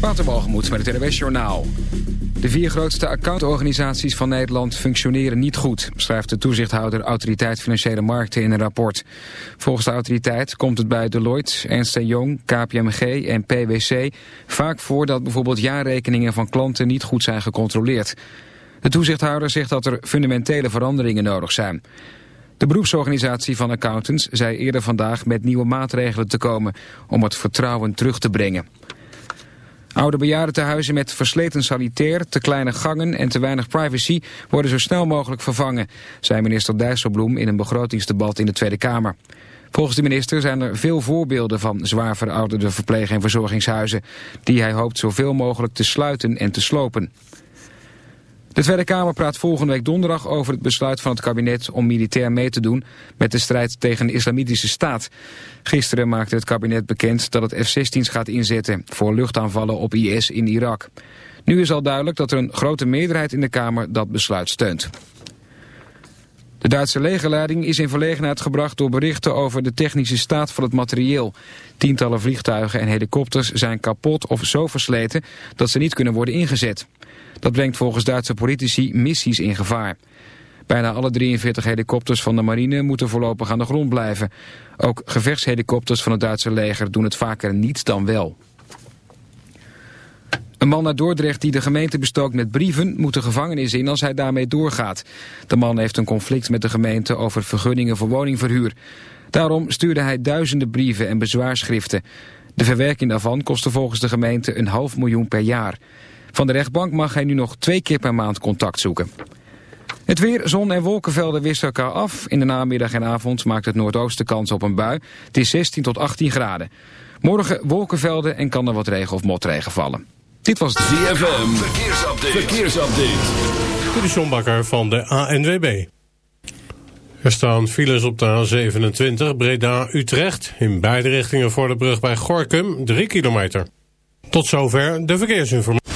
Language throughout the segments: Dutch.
Waterbalgemoed met het NWS Journaal. De vier grootste accountorganisaties van Nederland functioneren niet goed... schrijft de toezichthouder Autoriteit Financiële Markten in een rapport. Volgens de autoriteit komt het bij Deloitte, Ernst Young, KPMG en PwC... vaak voor dat bijvoorbeeld jaarrekeningen van klanten niet goed zijn gecontroleerd. De toezichthouder zegt dat er fundamentele veranderingen nodig zijn. De beroepsorganisatie van accountants zei eerder vandaag met nieuwe maatregelen te komen... om het vertrouwen terug te brengen. Oude bejaardentehuizen met versleten sanitair, te kleine gangen en te weinig privacy worden zo snel mogelijk vervangen, zei minister Dijsselbloem in een begrotingsdebat in de Tweede Kamer. Volgens de minister zijn er veel voorbeelden van zwaar verouderde verpleeg- en verzorgingshuizen, die hij hoopt zoveel mogelijk te sluiten en te slopen. De Tweede Kamer praat volgende week donderdag over het besluit van het kabinet om militair mee te doen met de strijd tegen de islamitische staat. Gisteren maakte het kabinet bekend dat het F-16's gaat inzetten voor luchtaanvallen op IS in Irak. Nu is al duidelijk dat er een grote meerderheid in de Kamer dat besluit steunt. De Duitse legerleiding is in verlegenheid gebracht door berichten over de technische staat van het materieel. Tientallen vliegtuigen en helikopters zijn kapot of zo versleten dat ze niet kunnen worden ingezet. Dat brengt volgens Duitse politici missies in gevaar. Bijna alle 43 helikopters van de marine moeten voorlopig aan de grond blijven. Ook gevechtshelikopters van het Duitse leger doen het vaker niet dan wel. Een man uit Dordrecht die de gemeente bestookt met brieven moet de gevangenis in als hij daarmee doorgaat. De man heeft een conflict met de gemeente over vergunningen voor woningverhuur. Daarom stuurde hij duizenden brieven en bezwaarschriften. De verwerking daarvan kostte volgens de gemeente een half miljoen per jaar. Van de rechtbank mag hij nu nog twee keer per maand contact zoeken. Het weer, zon en wolkenvelden wisselen elkaar af. In de namiddag en avond maakt het noordoosten kans op een bui. Het is 16 tot 18 graden. Morgen wolkenvelden en kan er wat regen of motregen vallen. Dit was de ZFM. Verkeersupdate. Verkeersupdate. Dit is John Bakker van de ANWB. Er staan files op de A27 Breda-Utrecht. In beide richtingen voor de brug bij Gorkum 3 kilometer. Tot zover de verkeersinformatie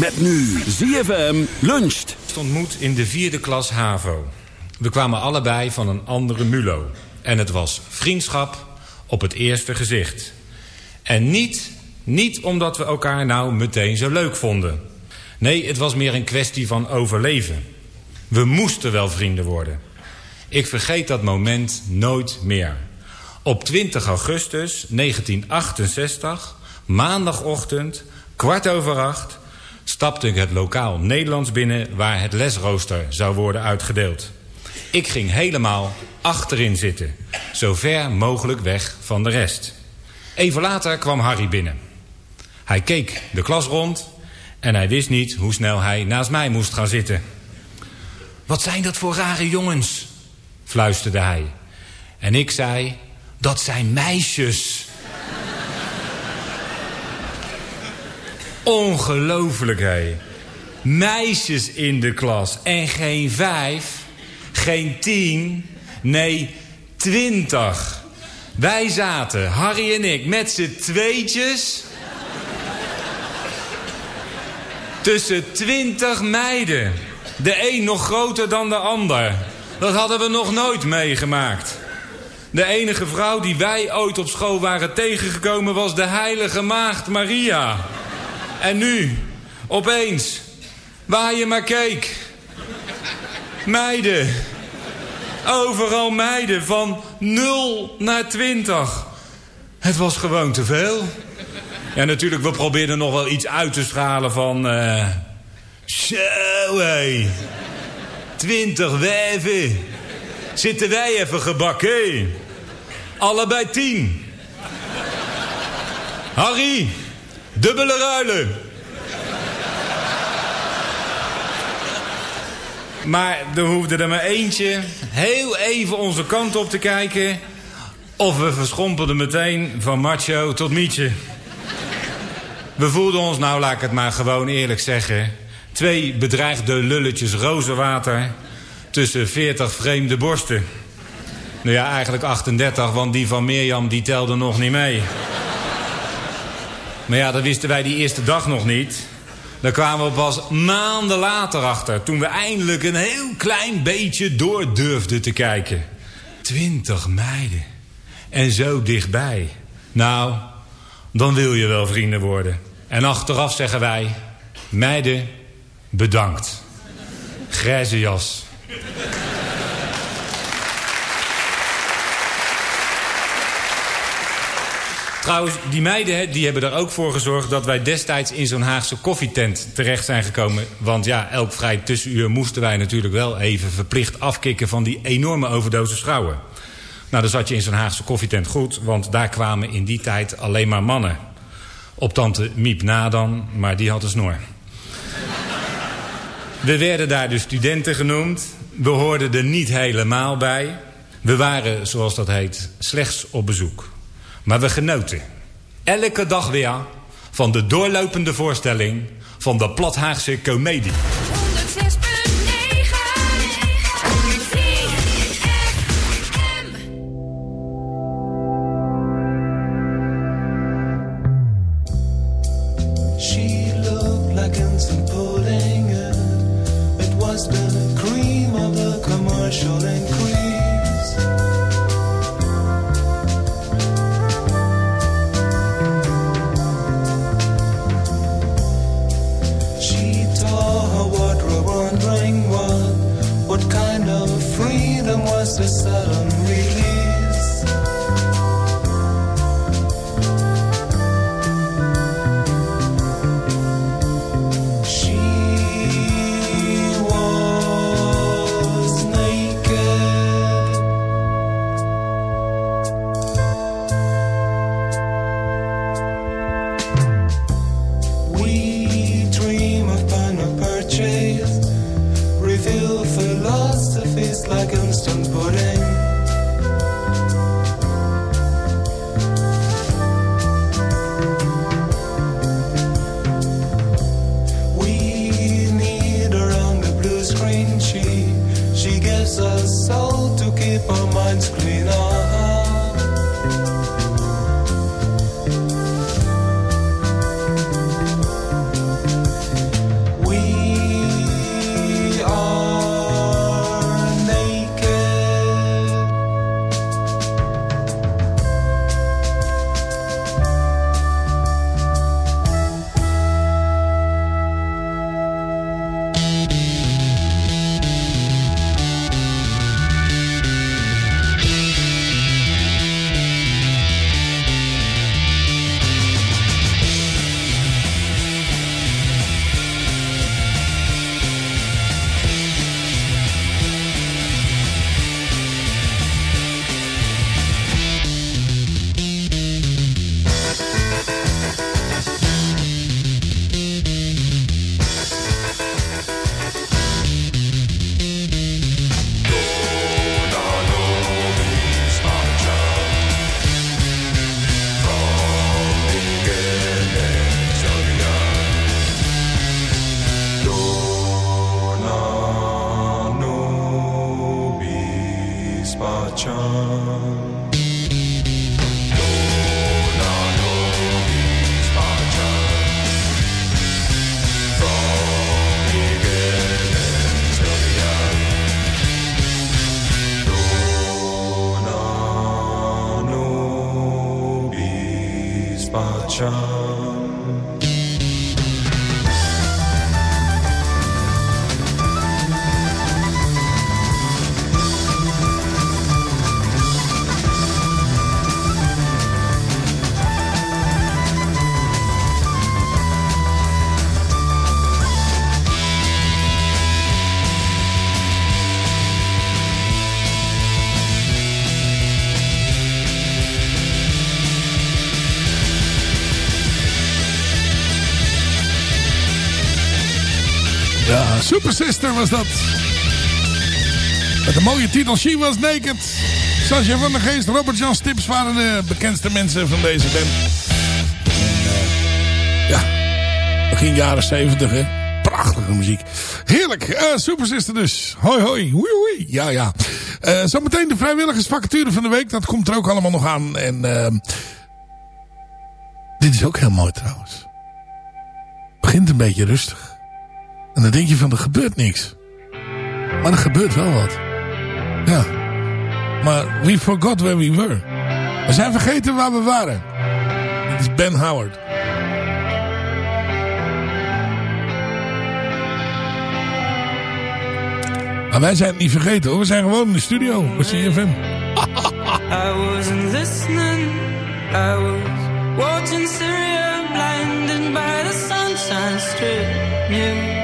Met nu ZFM luncht. Stond moed in de vierde klas HAVO. We kwamen allebei van een andere MULO. En het was vriendschap op het eerste gezicht. En niet, niet omdat we elkaar nou meteen zo leuk vonden. Nee, het was meer een kwestie van overleven. We moesten wel vrienden worden. Ik vergeet dat moment nooit meer. Op 20 augustus 1968, maandagochtend, kwart over acht stapte ik het lokaal Nederlands binnen... waar het lesrooster zou worden uitgedeeld. Ik ging helemaal achterin zitten. Zo ver mogelijk weg van de rest. Even later kwam Harry binnen. Hij keek de klas rond en hij wist niet hoe snel hij naast mij moest gaan zitten. wat zijn dat voor rare jongens? Fluisterde hij. En ik zei, dat zijn meisjes. Ongelooflijk, hé. Meisjes in de klas. En geen vijf, geen tien, nee, twintig. Wij zaten, Harry en ik, met z'n tweetjes... tussen twintig meiden. De een nog groter dan de ander. Dat hadden we nog nooit meegemaakt. De enige vrouw die wij ooit op school waren tegengekomen... was de heilige maagd Maria. En nu, opeens, waar je maar keek. Meiden. Overal meiden, van 0 naar 20. Het was gewoon te veel. Ja, natuurlijk, we probeerden nog wel iets uit te stralen van... Uh, zo, hé. 20 wijven. Zitten wij even gebakken, Allebei tien. Harry, dubbele ruilen. Maar er hoefde er maar eentje heel even onze kant op te kijken... of we verschrompelden meteen van macho tot mietje. We voelden ons, nou laat ik het maar gewoon eerlijk zeggen... twee bedreigde lulletjes rozenwater tussen 40 vreemde borsten. Nou ja, eigenlijk 38, want die van Mirjam die telde nog niet mee. Maar ja, dat wisten wij die eerste dag nog niet. Daar kwamen we pas maanden later achter... toen we eindelijk een heel klein beetje door durfden te kijken. Twintig meiden. En zo dichtbij. Nou, dan wil je wel vrienden worden. En achteraf zeggen wij... Meiden, bedankt. Grijze jas. Trouwens, die meiden die hebben er ook voor gezorgd... dat wij destijds in zo'n Haagse koffietent terecht zijn gekomen. Want ja, elk vrij tussenuur moesten wij natuurlijk wel even verplicht afkicken... van die enorme overdosis vrouwen. Nou, dan zat je in zo'n Haagse koffietent goed... want daar kwamen in die tijd alleen maar mannen. Op tante Miep na dan, maar die had een snor. We werden daar de studenten genoemd. We hoorden er niet helemaal bij. We waren, zoals dat heet, slechts op bezoek. Maar we genoten. Elke dag weer van de doorlopende voorstelling van de Plathaagse komedie. Super Sister was dat. Met de mooie titel She Was Naked. Sascha van der Geest, Robert Jan Stips waren de bekendste mensen van deze band. En, uh, ja, begin jaren 70 hè. Prachtige muziek. Heerlijk. Uh, Super Sister dus. Hoi hoi. Hoi hoi. Ja ja. Uh, zometeen de vrijwilligersvacature van de week. Dat komt er ook allemaal nog aan. En dit is ook heel mooi trouwens. Begint een beetje rustig. En dan denk je van, er gebeurt niks. Maar er gebeurt wel wat. Ja. Maar we forgot where we were. We zijn vergeten waar we waren. Dit is Ben Howard. Maar wij zijn het niet vergeten hoor. We zijn gewoon in de studio bij CFM. I wasn't listening. I was watching Syria blinded by the sunshine strip.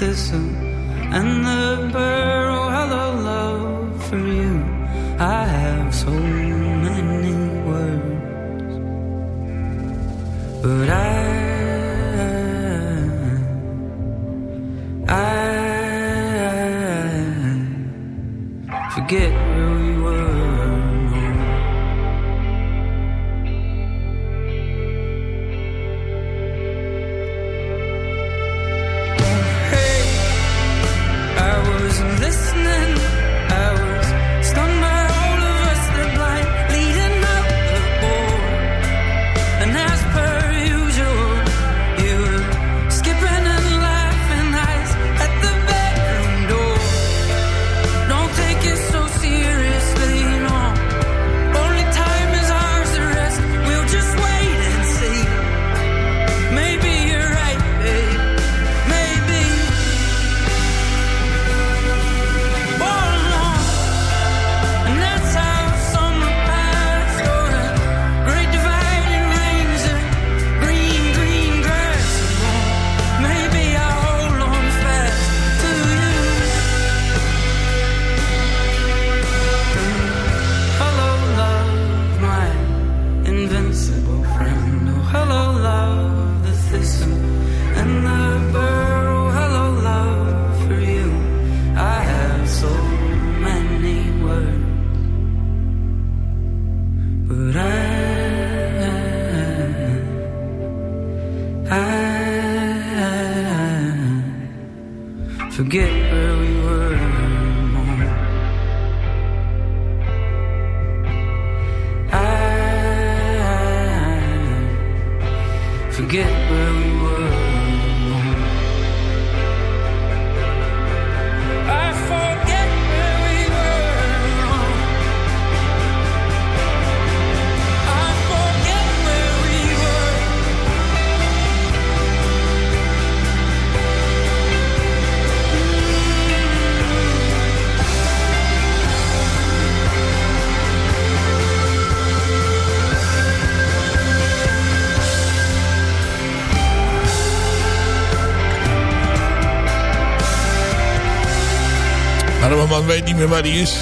thistle and the burr. Oh, hello, love, for you. I have so many words, but I Man weet niet meer waar die is.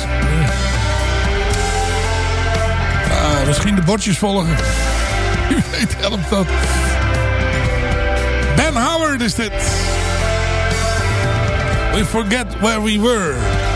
Ah, misschien de bordjes volgen. Wie weet helpt dat. Ben Howard is dit. We forget where we were.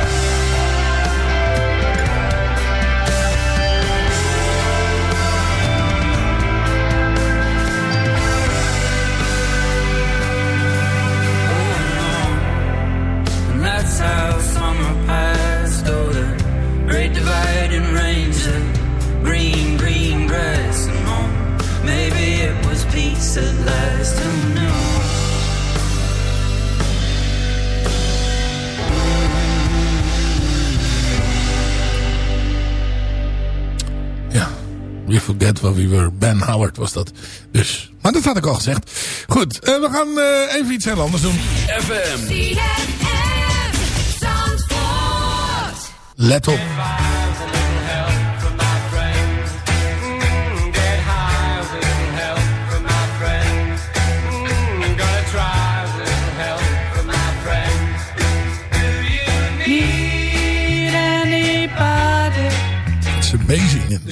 Forget What We Were. Ben Howard was dat. Dus, maar dat had ik al gezegd. Goed, uh, we gaan uh, even iets heel anders doen. FM. Let op.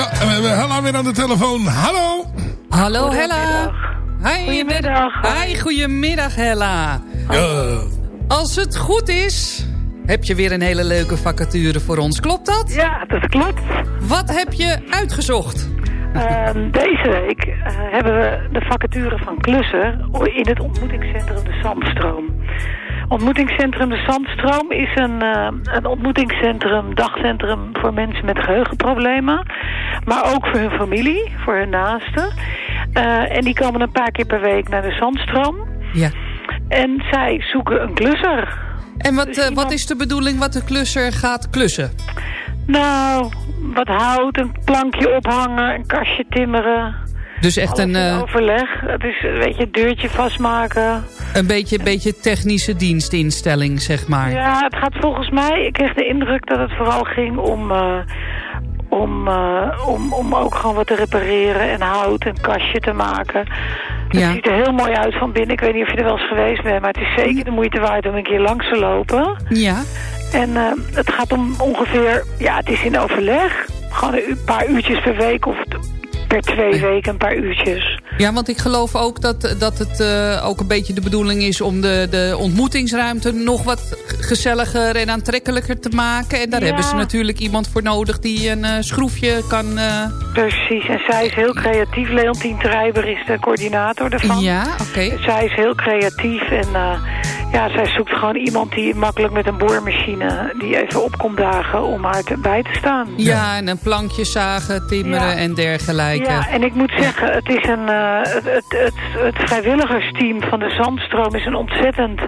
Ja, en we hebben Hella weer aan de telefoon. Hallo. Hallo Hella. Hi, goedemiddag. Hi, goedemiddag Hella. Ja. Als het goed is, heb je weer een hele leuke vacature voor ons. Klopt dat? Ja, dat klopt. Wat heb je uitgezocht? Uh, deze week uh, hebben we de vacature van Klusser in het ontmoetingscentrum De Zandstroom. Ontmoetingscentrum De Zandstroom is een, uh, een ontmoetingscentrum, dagcentrum voor mensen met geheugenproblemen. Maar ook voor hun familie, voor hun naasten. Uh, en die komen een paar keer per week naar De Zandstroom. Ja. En zij zoeken een klusser. En wat, dus iemand... wat is de bedoeling wat de klusser gaat klussen? Nou, wat hout, een plankje ophangen, een kastje timmeren. Dus echt een... Uh, overleg. Het is een beetje het deurtje vastmaken. Een beetje, beetje technische dienstinstelling, zeg maar. Ja, het gaat volgens mij... Ik kreeg de indruk dat het vooral ging om... Uh, om, uh, om, om ook gewoon wat te repareren en hout en kastje te maken. Het ja. ziet er heel mooi uit van binnen. Ik weet niet of je er wel eens geweest bent, maar het is zeker de moeite waard om een keer langs te lopen. Ja. En uh, het gaat om ongeveer, ja, het is in overleg. Gewoon een paar uurtjes per week of per twee weken een paar uurtjes. Ja, want ik geloof ook dat, dat het uh, ook een beetje de bedoeling is... om de, de ontmoetingsruimte nog wat gezelliger en aantrekkelijker te maken. En daar ja. hebben ze natuurlijk iemand voor nodig die een uh, schroefje kan... Uh... Precies, en zij is heel creatief. Leontien Treiber is de coördinator daarvan. Ja, oké. Okay. Zij is heel creatief en ja, zij zoekt gewoon iemand die makkelijk met een boormachine... die even op komt dagen om haar te, bij te staan. Ja, en een plankje zagen, timmeren ja. en dergelijke. Ja, en ik moet zeggen, het is een... Uh, het, het, het, het, vrijwilligersteam van de Zandstroom is een ontzettend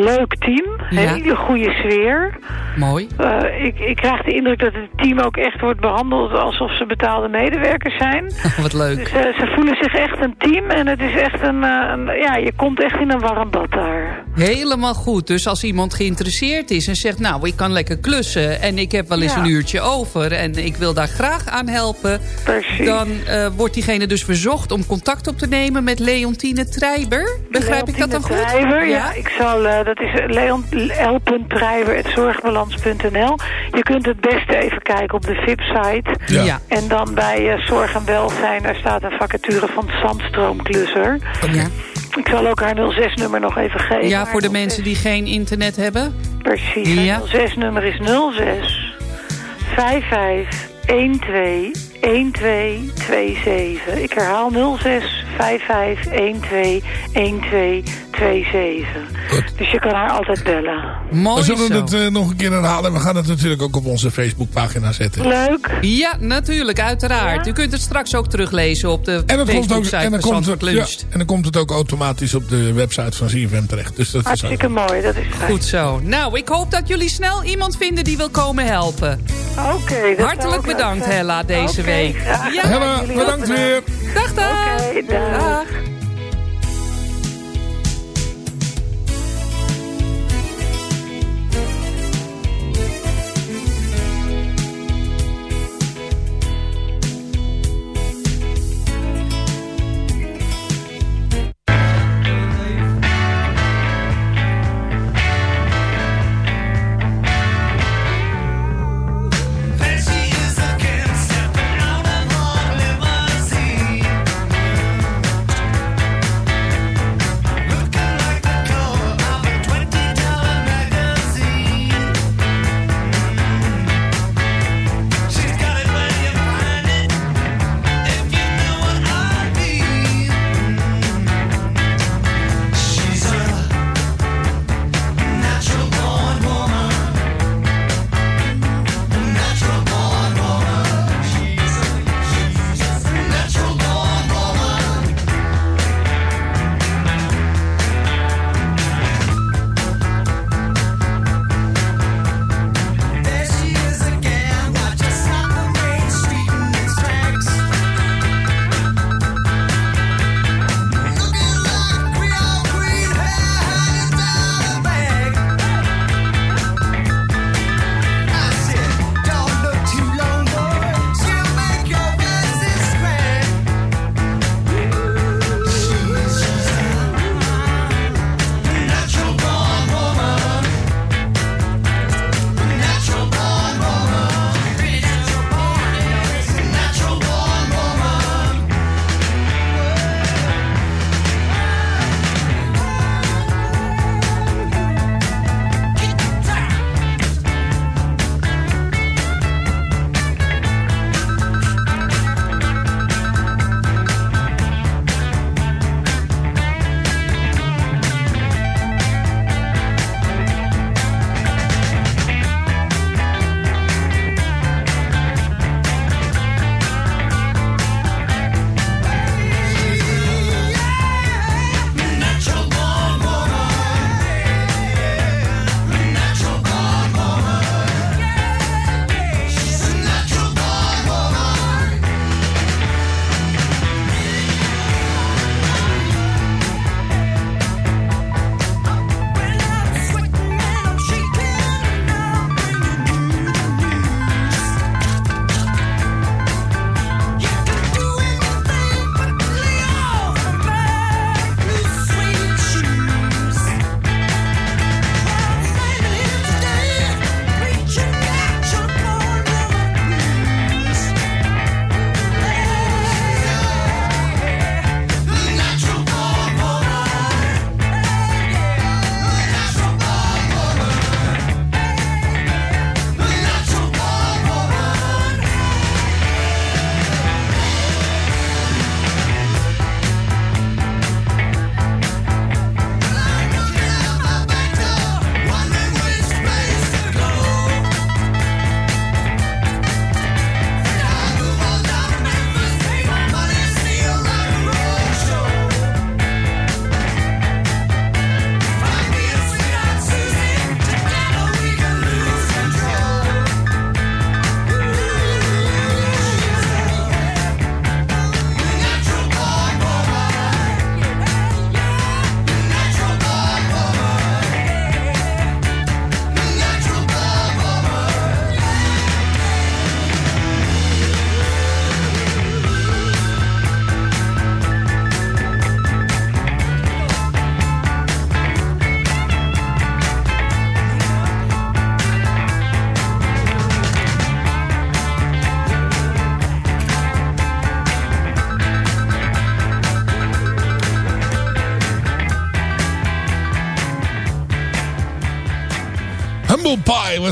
leuk team. Ja. Hele goede sfeer. Mooi. Uh, ik, ik krijg de indruk dat het team ook echt wordt behandeld alsof ze betaalde medewerkers zijn. Wat leuk. Dus, uh, ze voelen zich echt een team en het is echt een, een... ja, je komt echt in een warm bad daar. Helemaal goed. Dus als iemand geïnteresseerd is en zegt... nou, ik kan lekker klussen en ik heb wel eens ja. een uurtje over... en ik wil daar graag aan helpen... Precies. dan wordt diegene dus verzocht om contact op te nemen met Leontine Treiber. Begrijp Leontine ik dat dan goed? Treiber, ja. ja. Ik zal, dat is l.treiber.zorgbalans.nl. Je kunt het beste even kijken op de VIP-site. Ja. ja. En dan bij uh, Zorg en Welzijn, daar staat een vacature van Zandstroomklusser. Ja. Ik zal ook haar 06-nummer nog even geven. Ja, voor de mensen die geen internet hebben. Precies. Ja. 06-nummer is 06 55 12 1227. Ik herhaal 06 55 12 1227. Dus je kan haar altijd bellen. Mooi We zullen zo. het uh, nog een keer herhalen. We gaan het natuurlijk ook op onze Facebookpagina zetten. Leuk. Ja, natuurlijk, uiteraard. Ja? U kunt het straks ook teruglezen op de en het komt ook, en dan van komt het, ja, Luncht. en dan komt het ook automatisch op de website van ZFM terecht. Dus dat Hartstikke is mooi, dat is fijn. Goed zo. Nou, ik hoop dat jullie snel iemand vinden die wil komen helpen. Oké. Okay, Hartelijk bedankt, Hella, deze okay, week. Ja, Hella, bedankt weer. Dag, dag. Oké, okay, dag. dag.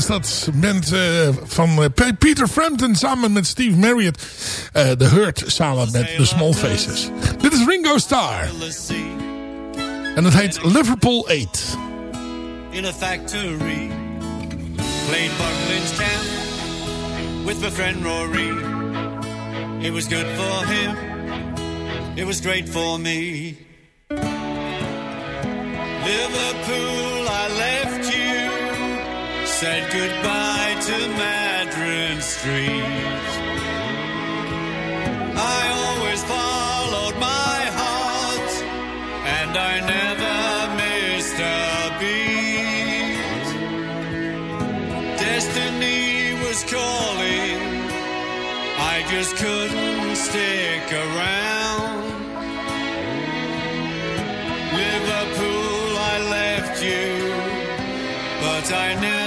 Dat. Band uh, van uh, Peter Frampton samen met Steve Marriott. Uh, The Hurt samen met The Small Faces. Dit is Ringo Starr. En het heet Liverpool 8. In a factory. Played Buckland's camp. With my friend Rory. It was good for him. It was great for me. Liverpool. Said goodbye to Madron Street. I always followed my heart, and I never missed a beat. Destiny was calling, I just couldn't stick around. Liverpool, I left you, but I never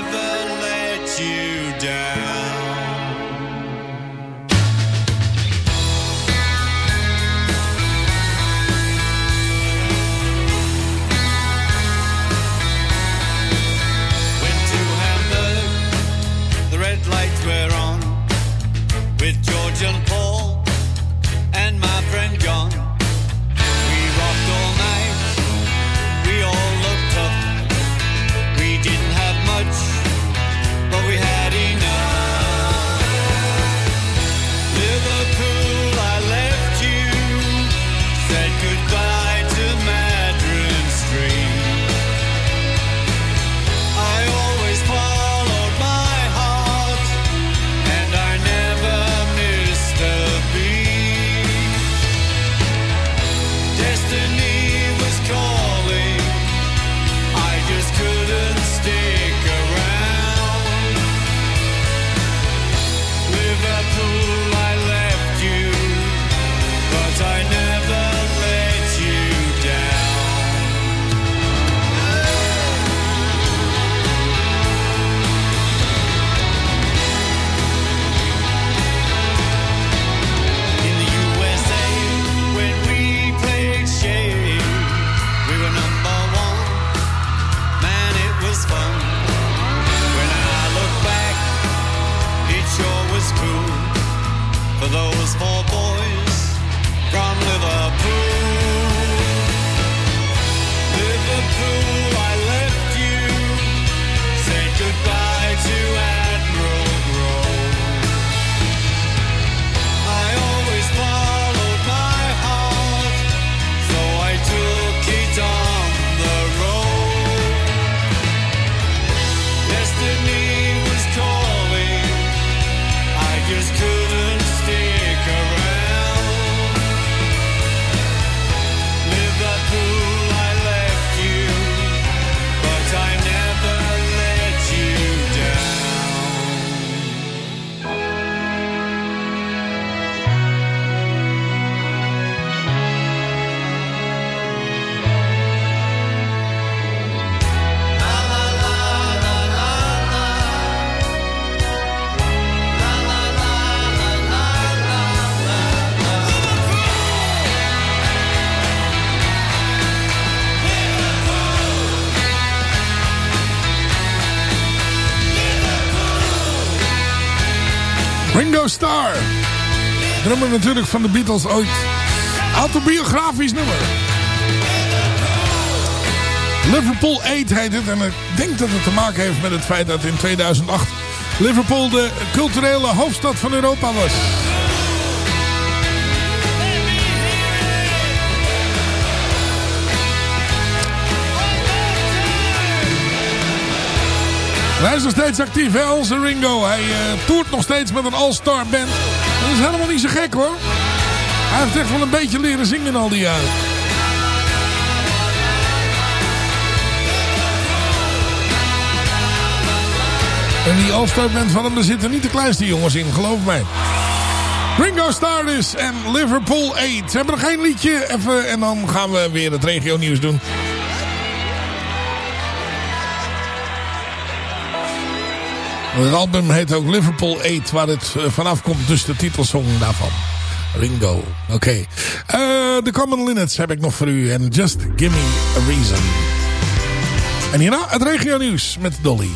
Ringo Starr. Nummer natuurlijk van de Beatles ooit. Autobiografisch nummer. Liverpool 8 heet het. En ik denk dat het te maken heeft met het feit dat in 2008 Liverpool de culturele hoofdstad van Europa was. Hij is nog steeds actief, hè, onze Ringo. Hij eh, toert nog steeds met een all-star band. Dat is helemaal niet zo gek, hoor. Hij heeft echt wel een beetje leren zingen al die jaren. En die all-star band van hem, daar zitten niet de kleinste jongens in, geloof mij. Ringo Starr en Liverpool 8. Ze hebben nog één liedje even en dan gaan we weer het regio nieuws doen. Het album heet ook Liverpool 8, waar het eh, vanaf komt, dus de titelsong daarvan. Ringo, oké. Eh, de Common Linnets heb ik nog voor u en Just Give Me A Reason. En hierna het regio nieuws met Dolly.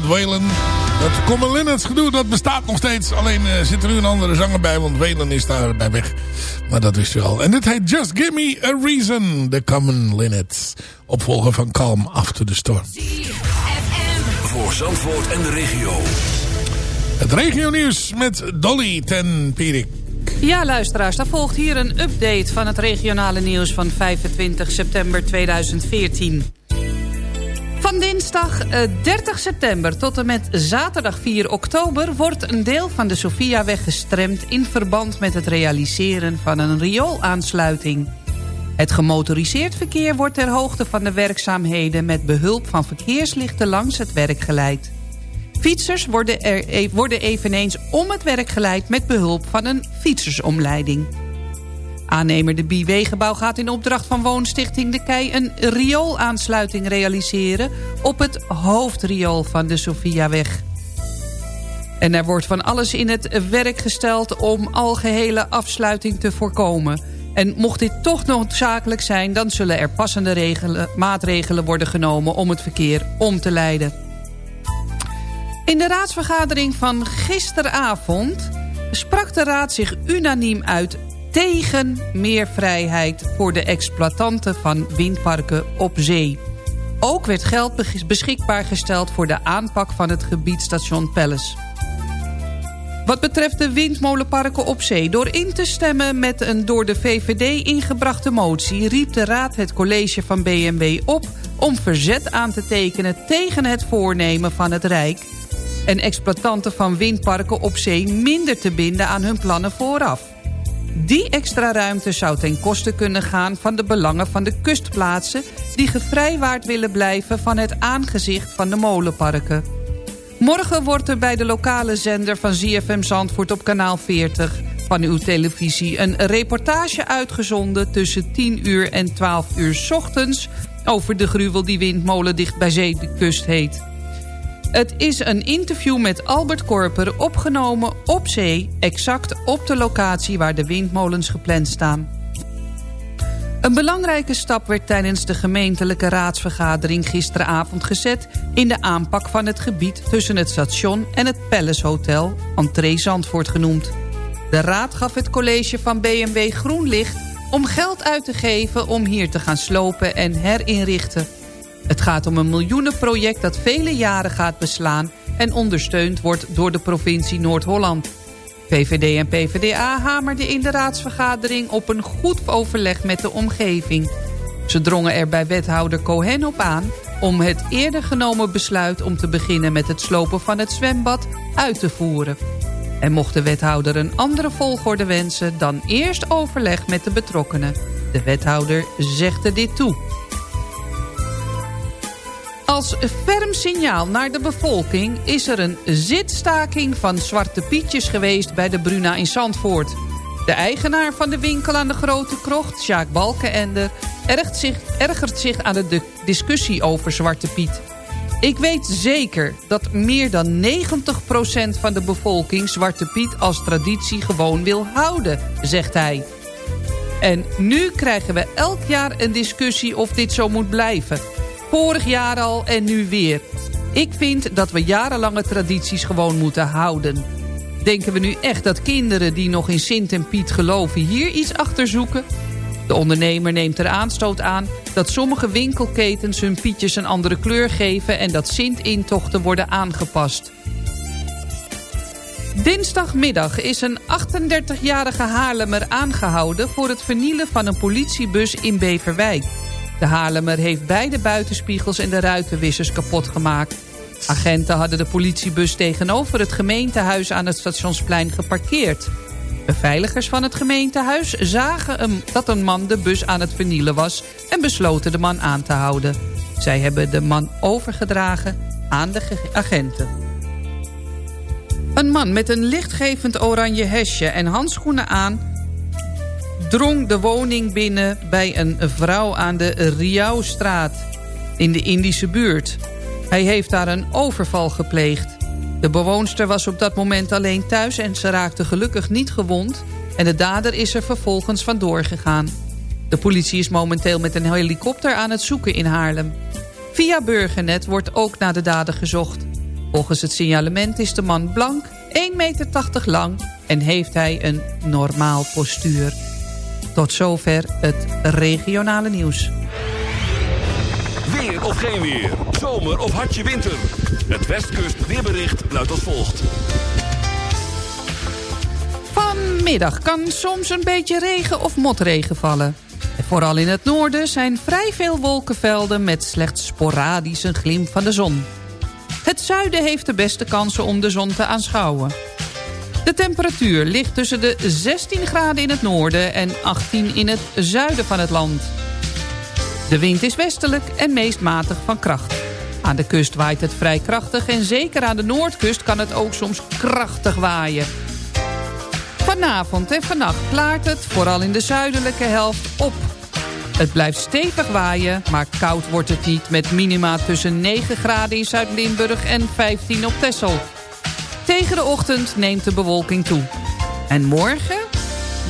Met Waylon. Dat Common Linnets gedoe, dat bestaat nog steeds. Alleen uh, zit er nu een andere zanger bij, want Waylon is daarbij weg. Maar dat wist u al. En dit heet Just Give Me a Reason, The Common Linnets. Opvolger van Calm After the Storm. Voor Zandvoort en de regio. Het regio nieuws met Dolly ten Pierik. Ja, luisteraars, daar volgt hier een update van het regionale nieuws van 25 september 2014. Van dinsdag 30 eh, september tot en met zaterdag 4 oktober... wordt een deel van de Sofiaweg gestremd... in verband met het realiseren van een rioolaansluiting. Het gemotoriseerd verkeer wordt ter hoogte van de werkzaamheden... met behulp van verkeerslichten langs het werk geleid. Fietsers worden, er, e- worden eveneens om het werk geleid... met behulp van een fietsersomleiding. Aannemer de Biwegenbouw gaat in opdracht van Woonstichting De Kei... een rioolaansluiting realiseren op het hoofdriool van de Sofiaweg. En er wordt van alles in het werk gesteld om algehele afsluiting te voorkomen. En mocht dit toch noodzakelijk zijn... dan zullen er passende regelen, maatregelen worden genomen om het verkeer om te leiden. In de raadsvergadering van gisteravond sprak de raad zich unaniem uit tegen meer vrijheid voor de exploitanten van windparken op zee. Ook werd geld beschikbaar gesteld voor de aanpak van het gebied Station Palace. Wat betreft de windmolenparken op zee... door in te stemmen met een door de VVD ingebrachte motie... riep de Raad het college van BMW op om verzet aan te tekenen... tegen het voornemen van het Rijk... en exploitanten van windparken op zee minder te binden aan hun plannen vooraf. Die extra ruimte zou ten koste kunnen gaan van de belangen van de kustplaatsen... die gevrijwaard willen blijven van het aangezicht van de molenparken. Morgen wordt er bij de lokale zender van ZFM Zandvoort op kanaal 40 van uw televisie... een reportage uitgezonden tussen 10 uur en 12 uur ochtends... over de gruwel die windmolen dicht bij zeekust heet. Het is een interview met Albert Korper opgenomen op zee... exact op de locatie waar de windmolens gepland staan. Een belangrijke stap werd tijdens de gemeentelijke raadsvergadering gisteravond gezet... in de aanpak van het gebied tussen het station en het Palace Hotel, Entree Zandvoort genoemd. De raad gaf het college van BMW groen licht om geld uit te geven om hier te gaan slopen en herinrichten. Het gaat om een miljoenenproject dat vele jaren gaat beslaan... en ondersteund wordt door de provincie Noord-Holland. VVD en PvdA hamerden in de raadsvergadering op een goed overleg met de omgeving. Ze drongen er bij wethouder Cohen op aan om het eerder genomen besluit om te beginnen met het slopen van het zwembad uit te voeren. En mocht de wethouder een andere volgorde wensen dan eerst overleg met de betrokkenen. De wethouder zegde dit toe. Als ferm signaal naar de bevolking is er een zitstaking van Zwarte Pietjes geweest bij de Bruna in Zandvoort. De eigenaar van de winkel aan de Grote Krocht, Sjaak Balkenende, ergert zich, ergert zich aan de discussie over Zwarte Piet. Ik weet zeker dat meer dan 90% van de bevolking Zwarte Piet als traditie gewoon wil houden, zegt hij. En nu krijgen we elk jaar een discussie of dit zo moet blijven. Vorig jaar al en nu weer. Ik vind dat we jarenlange tradities gewoon moeten houden. Denken we nu echt dat kinderen die nog in Sint en Piet geloven hier iets achter zoeken? De ondernemer neemt er aanstoot aan dat sommige winkelketens hun pietjes een andere kleur geven... en dat Sint-intochten worden aangepast. Dinsdagmiddag is een 38-jarige Haarlemmer aangehouden... voor het vernielen van een politiebus in Beverwijk. De Haarlemmer heeft beide buitenspiegels en de ruitenwissers kapot gemaakt. Agenten hadden de politiebus tegenover het gemeentehuis aan het stationsplein geparkeerd. Beveiligers van het gemeentehuis zagen dat een man de bus aan het vernielen was... en besloten de man aan te houden. Zij hebben de man overgedragen aan de agenten. Een man met een lichtgevend oranje hesje en handschoenen aan drong de woning binnen bij een vrouw aan de Riauwstraat in de Indische buurt. Hij heeft daar een overval gepleegd. De bewoonster was op dat moment alleen thuis en ze raakte gelukkig niet gewond... en de dader is er vervolgens vandoor gegaan. De politie is momenteel met een helikopter aan het zoeken in Haarlem. Via Burgernet wordt ook naar de dader gezocht. Volgens het signalement is de man blank, 1,80 meter lang... en heeft hij een normaal postuur. Tot zover het regionale nieuws. Weer of geen weer. Zomer of hartje winter. Het Westkust weerbericht luidt als volgt. Vanmiddag kan soms een beetje regen of motregen vallen. Vooral in het noorden zijn vrij veel wolkenvelden... met slechts sporadisch een glimp van de zon. Het zuiden heeft de beste kansen om de zon te aanschouwen. De temperatuur ligt tussen de 16 graden in het noorden... en 18 in het zuiden van het land. De wind is westelijk en meest matig van kracht. Aan de kust waait het vrij krachtig... en zeker aan de noordkust kan het ook soms krachtig waaien... Vanavond en vannacht klaart het, vooral in de zuidelijke helft, op. Het blijft stevig waaien, maar koud wordt het niet... met minima tussen 9 graden in Zuid-Limburg en 15 op Texel. Tegen de ochtend neemt de bewolking toe. En morgen?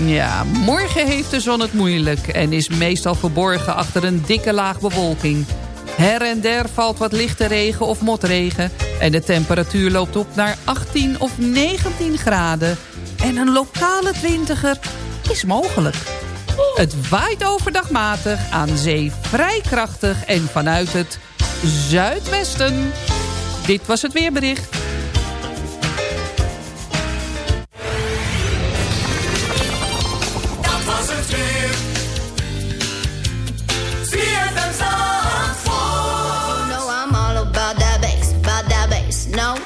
Ja, morgen heeft de zon het moeilijk... en is meestal verborgen achter een dikke laag bewolking. Her en der valt wat lichte regen of motregen... en de temperatuur loopt op naar 18 of 19 graden en een lokale twintiger is mogelijk. Het waait overdag matig, aan zee vrij krachtig en vanuit het zuidwesten. Dit was het weerbericht.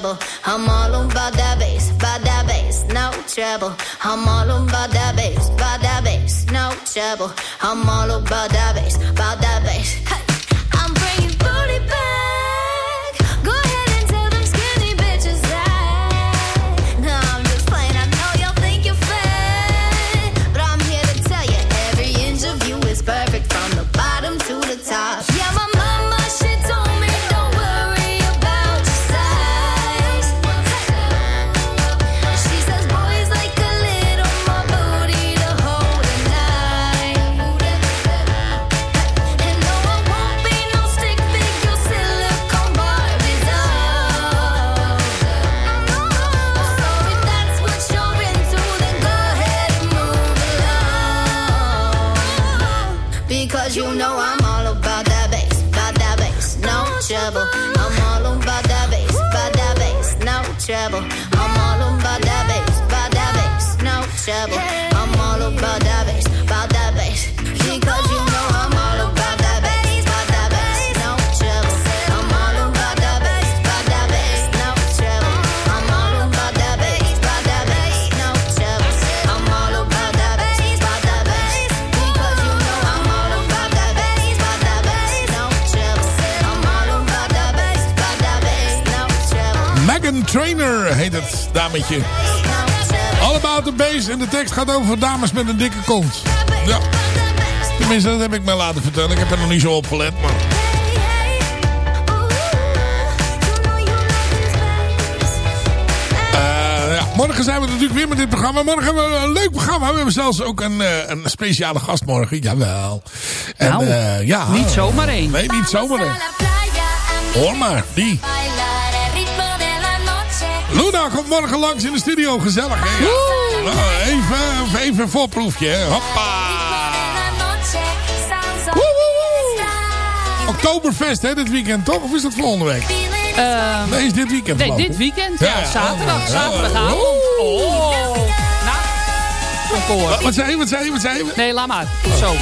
no trouble. I'm all about that bass, about that bass, no trouble. I'm all about that bass, about that bass, no trouble. I'm all about that bass, Allemaal All about the en de tekst gaat over dames met een dikke kont. Ja. Tenminste, dat heb ik mij laten vertellen. Ik heb er nog niet zo op gelet, maar... Eh, morgen zijn we natuurlijk weer met dit programma. Morgen hebben we een leuk programma. We hebben zelfs ook een, eh, een speciale gast morgen. Jawel. En, nou, eh, ja. niet zomaar één. Nee, niet zomaar één. Hoor maar, die. Kom morgen langs in de studio. Gezellig, hè? Nou, even, even een voorproefje, hè? Hoppa! Oktoberfest, hè, dit weekend, toch? Of is dat volgende week? Uh, nee, is dit weekend. Nee, dit weekend. Ja, zaterdag. Oh, zaterdagavond. Oh. Nou, wat zei je, wat zei je, wat zei je? Nee, laat maar. Zo.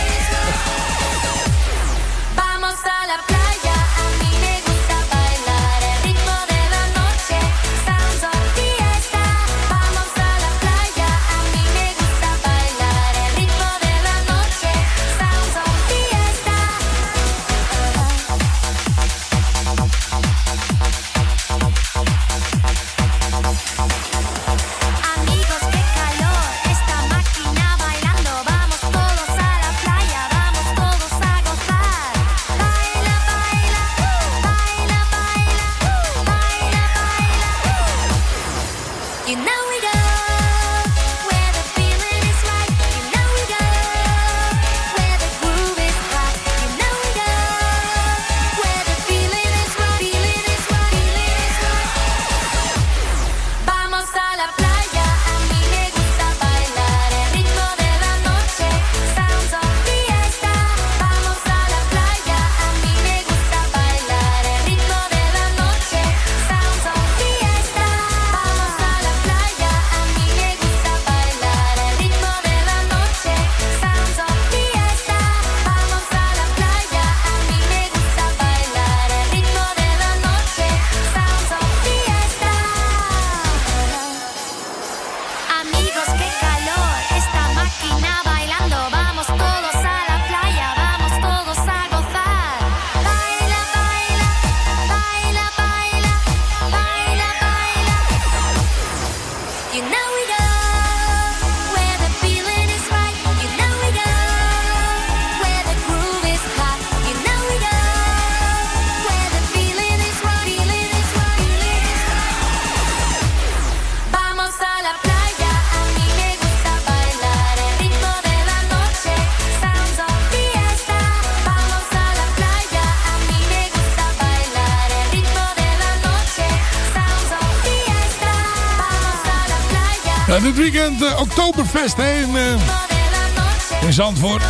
het eh, Oktoberfest hè, in, eh, in Zandvoort.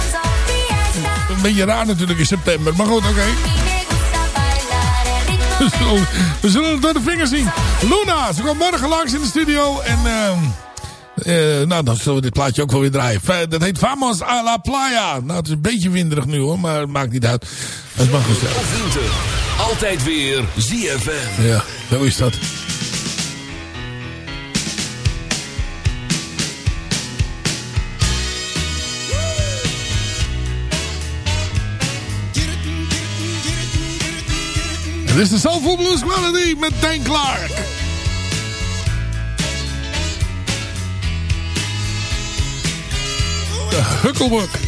Een beetje raar natuurlijk in september, maar goed, oké. We zullen het door de vingers zien. Luna, ze komt morgen langs in de studio. En eh, nou, dan zullen we dit plaatje ook wel weer draaien. Dat heet Vamos a la Playa. Nou, het is een beetje winderig nu hoor, maar maakt niet uit. Dat mag gezellig. Altijd weer ZFM. Ja, zo is dat. Dit is de Soulful Blues Melody met Dan Clark. De Hucklebuck.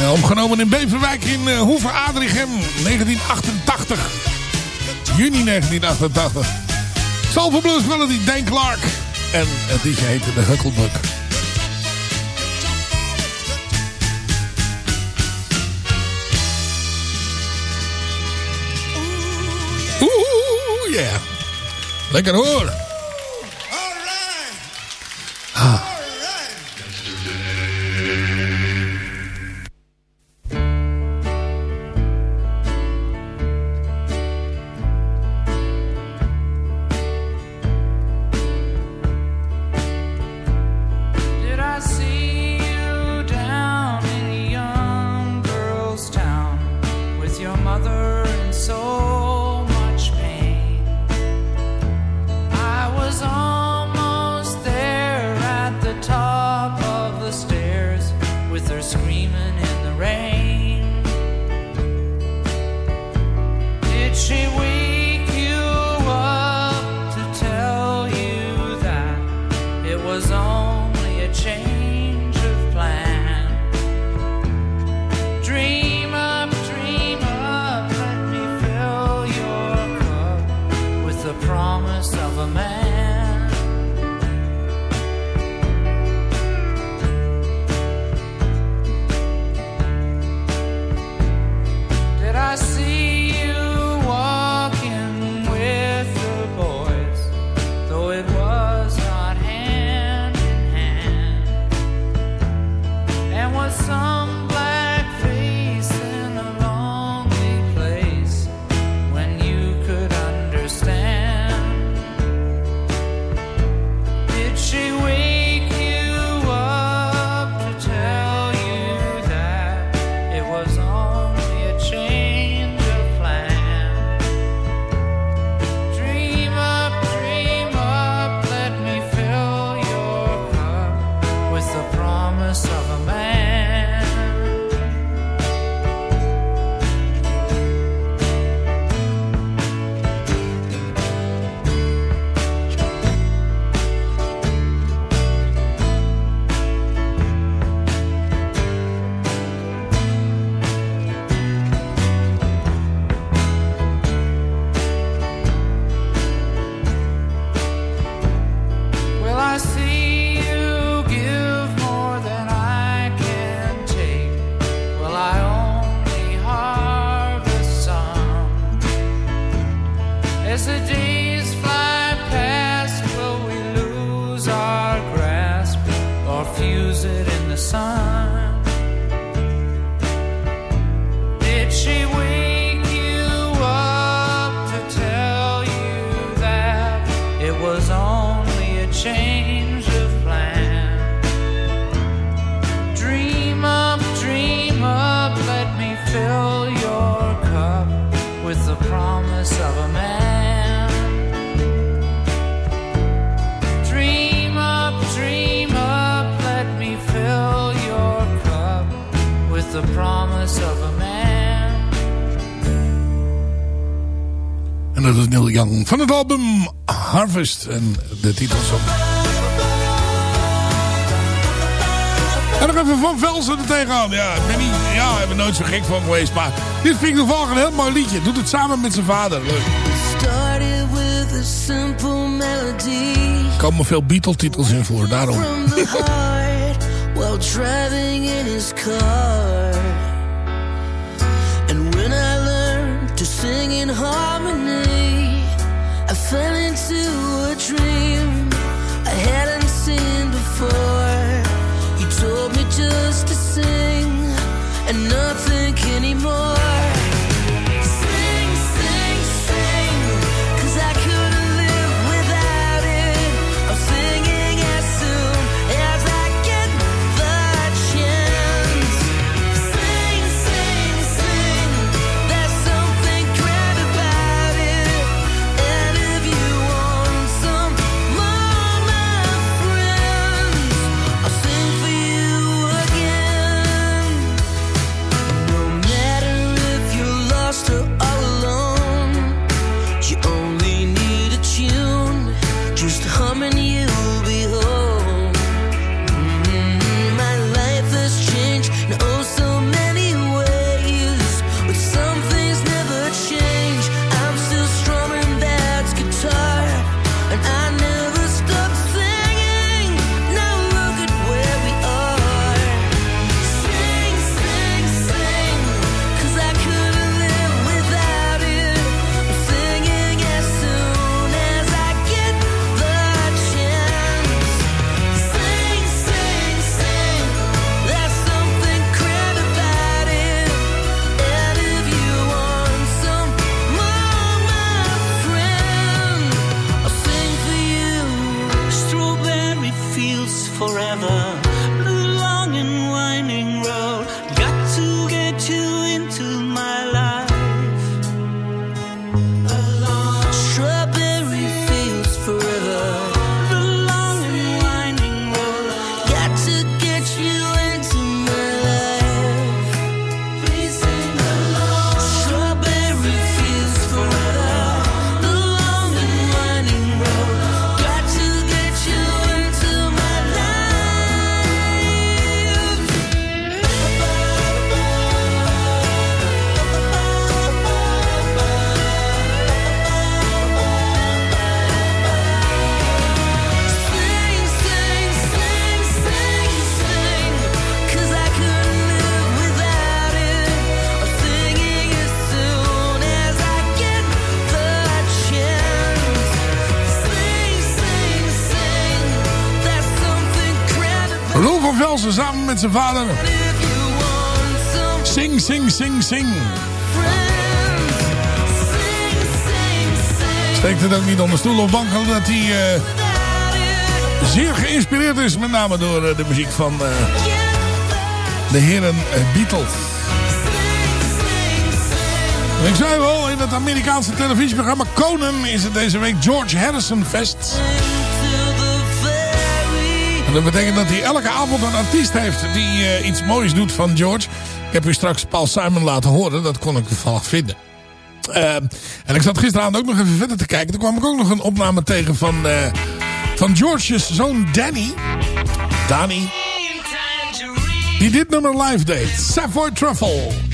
Eh, opgenomen in Beverwijk in uh, Hoeve Adrichem, 1988. Juni 1988. zal Blues Melody, Dan Clark. En het liedje heette de Hukkelbuk. Oeh, ja. Yeah. Lekker hoor. En de titelsong. En nog even Van Velsen er tegenaan. Ja, ik ben niet, ja, ik nooit zo gek van geweest. Maar dit vind ik toevallig een heel mooi liedje. Doet het samen met zijn vader. Leuk. Er komen veel Beatles-titels in voor, daarom. I fell into a dream I hadn't seen before. You told me just to sing and not think anymore. Zijn vader. Sing, sing, sing, sing. Steekt het ook niet onder stoel of bank dat hij uh, zeer geïnspireerd is. Met name door uh, de muziek van uh, de heren Beatles. Ik zei wel, in het Amerikaanse televisieprogramma Conan is het deze week George Harrison Fest. En dat betekent dat hij elke avond een artiest heeft die iets moois doet van George. Ik heb u straks Paul Simon laten horen, dat kon ik toevallig vinden. Uh, en ik zat gisteravond ook nog even verder te kijken. Toen kwam ik ook nog een opname tegen van, uh, van George's zoon Danny. Danny. Die dit nummer live deed. Savoy Truffle.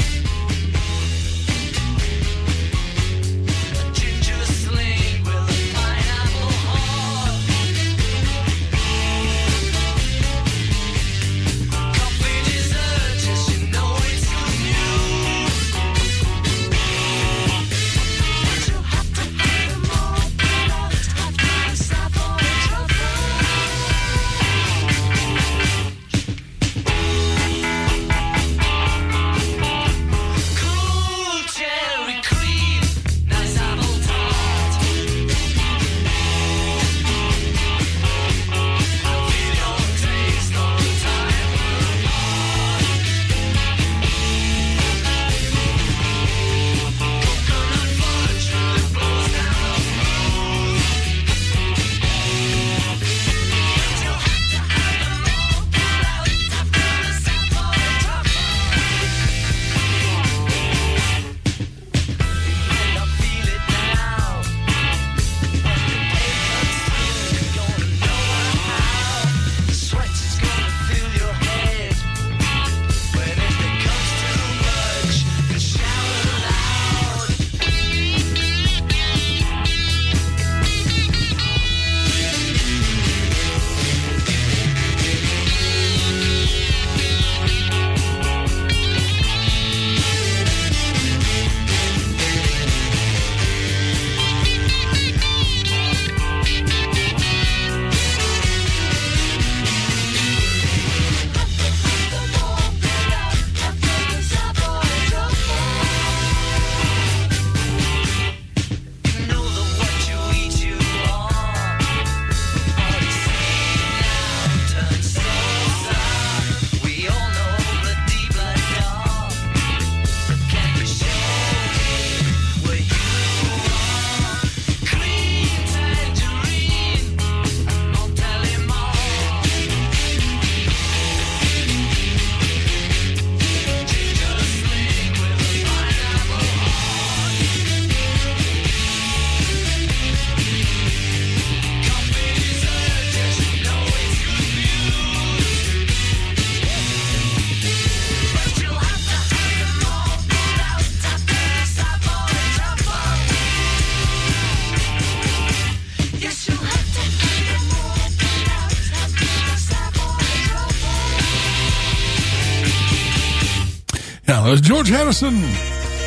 George Harrison.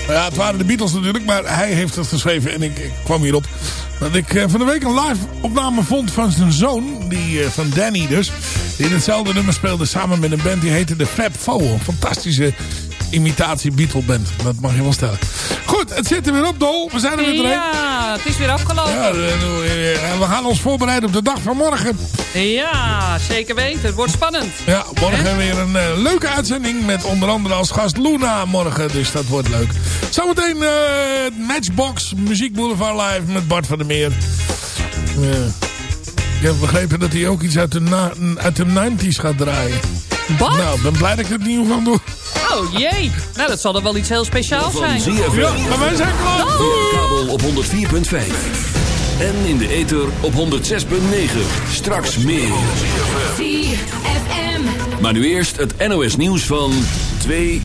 Ja, het waren de Beatles natuurlijk, maar hij heeft het geschreven en ik, ik kwam hierop. Dat ik uh, van de week een live opname vond van zijn zoon, die, uh, van Danny dus. Die in hetzelfde nummer speelde samen met een band die heette de Fab Four. Fantastische imitatie Beatle band. Dat mag je wel stellen. Goed, het zit er weer op, Dol. We zijn er weer doorheen. Ja, het is weer afgelopen. Ja, we gaan ons voorbereiden op de dag van morgen. Ja, zeker weten. Het wordt spannend. Ja, morgen weer een uh, leuke uitzending met onder andere als gast Luna morgen. Dus dat wordt leuk. Zometeen uh, Matchbox Muziek Boulevard Live met Bart van der Meer. Uh, ik heb begrepen dat hij ook iets uit de, uit de 90s gaat draaien. Wat? Nou, ik ben blij dat ik het niet hoef aan doen. Oh jee, nou dat zal er wel iets heel speciaals zijn. Ja, maar wij zijn klaar. Kabel op 104.5. En in de ether op 106.9. Straks meer. Maar nu eerst het NOS nieuws van 2